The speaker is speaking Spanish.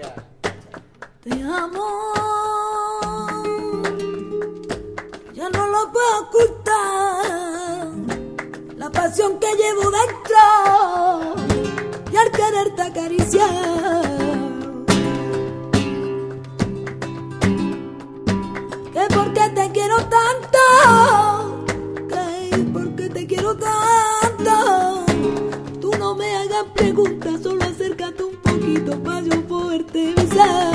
Te amo. Ya no lo puedo ocultar. La pasión que llevo dentro. Y al quererte acariciar. Que porque te quiero tanto. Que porque te quiero tanto. Tú no me hagas preguntas, solo acércate un poquito love.